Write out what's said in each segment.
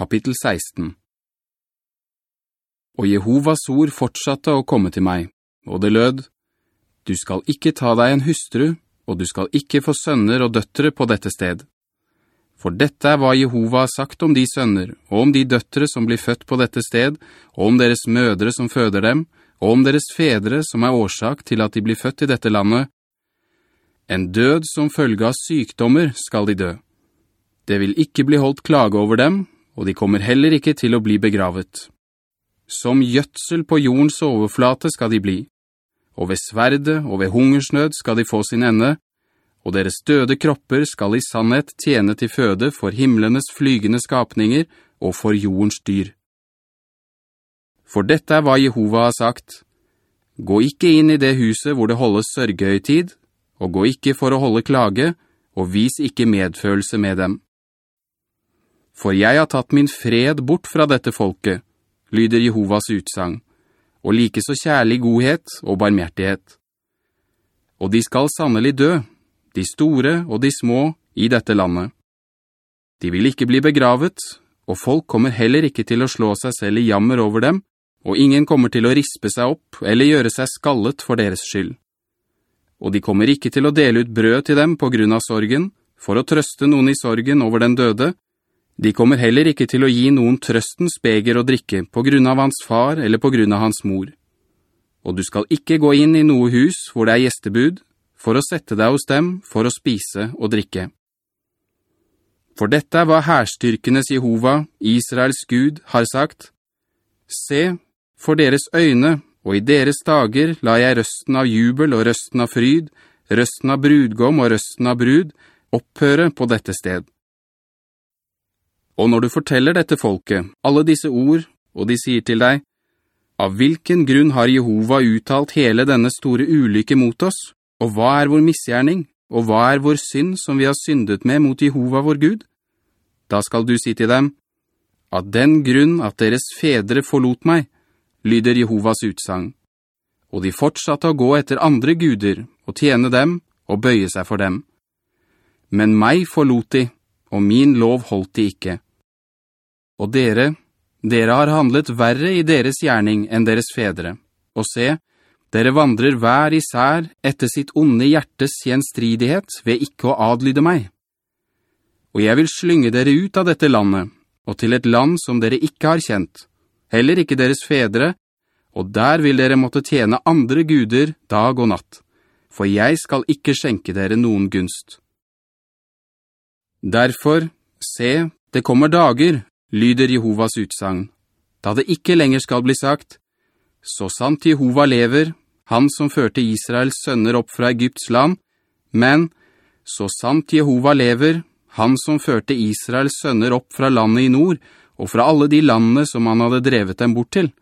Kapittel 16 Og Jehovas ord fortsatte å komme til meg, og det lød, «Du skal ikke ta deg en hustru, og du skal ikke få sønner og døttere på dette sted. For dette er hva Jehova har sagt om de sønner, og om de døttere som blir født på dette sted, og om deres mødre som føder dem, og om deres fedre som er årsak til at de blir født i dette landet. En død som følge av sykdommer skal de dø. Det vil ikke bli holdt klage over dem, og de kommer heller ikke til å bli begravet. Som gjødsel på jordens overflate skal de bli, og ved sverde og ved hungersnød skal de få sin ende, og deres døde kropper skal i sannhet tjene til føde for himmelenes flygende skapninger og for jordens dyr. For dette er hva Jehova har sagt. Gå ikke inn i det huset hvor det holdes sørgehøytid, og gå ikke for å holde klage, og vis ikke medfølelse med dem. For jeg har tatt min fred bort fra dette folket, lyder Jehovas utsang, og like så kjærlig godhet og barmhjertighet. Og de skal sannelig dø, de store og de små, i dette landet. De vil ikke bli begravet, og folk kommer heller ikke til å slå seg selv i jammer over dem, og ingen kommer til å rispe seg opp eller gjøre seg skallet for deres skyld. Og de kommer ikke til å dele ut brød til dem på grunn av sorgen, for å trøste noen i sorgen over den døde, de kommer heller ikke til å gi noen trøstens beger å drikke på grunn av hans far eller på grunn av hans mor. Og du skal ikke gå inn i noe hus hvor det er gjestebud, for å sette deg hos dem for å spise og drikke. For dette hva herstyrkenes Jehova, Israels Gud, har sagt. Se, for deres øyne, og i deres dager la jeg røsten av jubel og røsten av fryd, røsten av brudgom og røsten av brud, opphøre på dette sted. Og når du forteller dette folket, alle disse ord, og de sier til deg, «Av hvilken grunn har Jehova uttalt hele denne store ulykke mot oss? Og hva er vår misgjerning? Og hva er vår synd som vi har syndet med mot Jehova vår Gud?» Da skal du si til dem, «Av den grunn at deres fedre forlot meg», lyder Jehovas utsang. Og de fortsatte å gå etter andre guder, og tjene dem, og bøye seg for dem. Men meg forlot de, og min lov holdt de ikke. Og dere, dere har handlet verre i deres gjerning enn deres fedre. Og se, dere vandrer hver især etter sitt onde hjertes gjenstridighet ved ikke å adlyde meg. Og jeg vil slynge dere ut av dette landet, og til et land som dere ikke har kjent, heller ikke deres fedre, og der vil dere måtte tjene andre guder dag og natt, for jeg skal ikke skjenke dere noen gunst. Derfor, se, det kommer dager, lyder Jehovas utsang, da det ikke lenger skal bli sagt, «Så sant Jehova lever, han som førte Israels sønner opp fra Egypts land, men, så sant Jehova lever, han som førte Israels sønner opp fra landet i nord, og fra alle de landene som han hadde drevet dem bort til.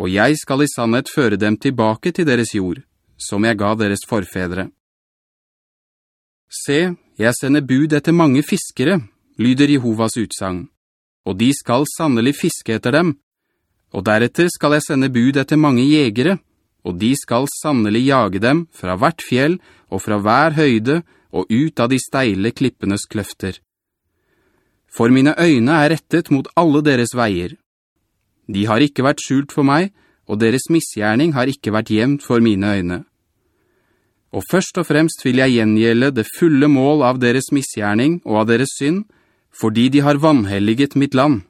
Og jeg skal i sannhet føre dem tilbake til deres jord, som jeg ga deres forfedre. Se, jeg sender bud etter mange fiskere, lyder Jehovas utsang og de skal sannelig fiske etter dem. Og deretter skal jeg sende bud etter mange jegere, og de skal sannelig jage dem fra hvert fjell og fra hver høyde og ut av de steile klippenes kløfter. For mine øyne er rettet mot alle deres veier. De har ikke vært skjult for meg, og deres misgjerning har ikke vært gjemt for mine øyne. Og først og fremst vil jeg gjengjelde det fulle mål av deres misgjerning og av deres synd, fordi de har vanhelliget mitt land.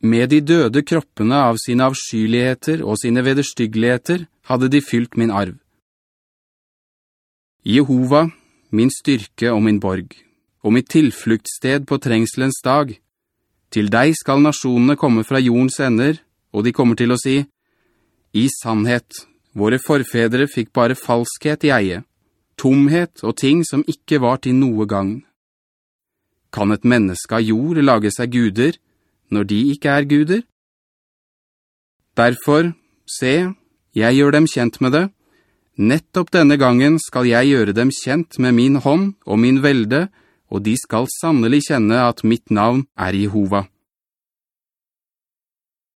Med de døde kroppene av sine avskyligheter og sine vederstyggeligheter hadde de fylt min arv. Jehova, min styrke og min borg, og mitt tilfluktsted på trengselens dag, til deg skal nasjonene komme fra jordens ender, og de kommer til å si, «I sannhet, våre forfedre fikk bare falskhet i eie, tomhet og ting som ikke var til noe gang.» Kan et menneske av jord lage seg guder, når de ikke er guder? Derfor, se, jeg gjør dem kjent med det. Nettopp denne gangen skal jeg gjøre dem kjent med min hånd og min velde, og de skal sannelig kjenne at mitt navn er Jehova.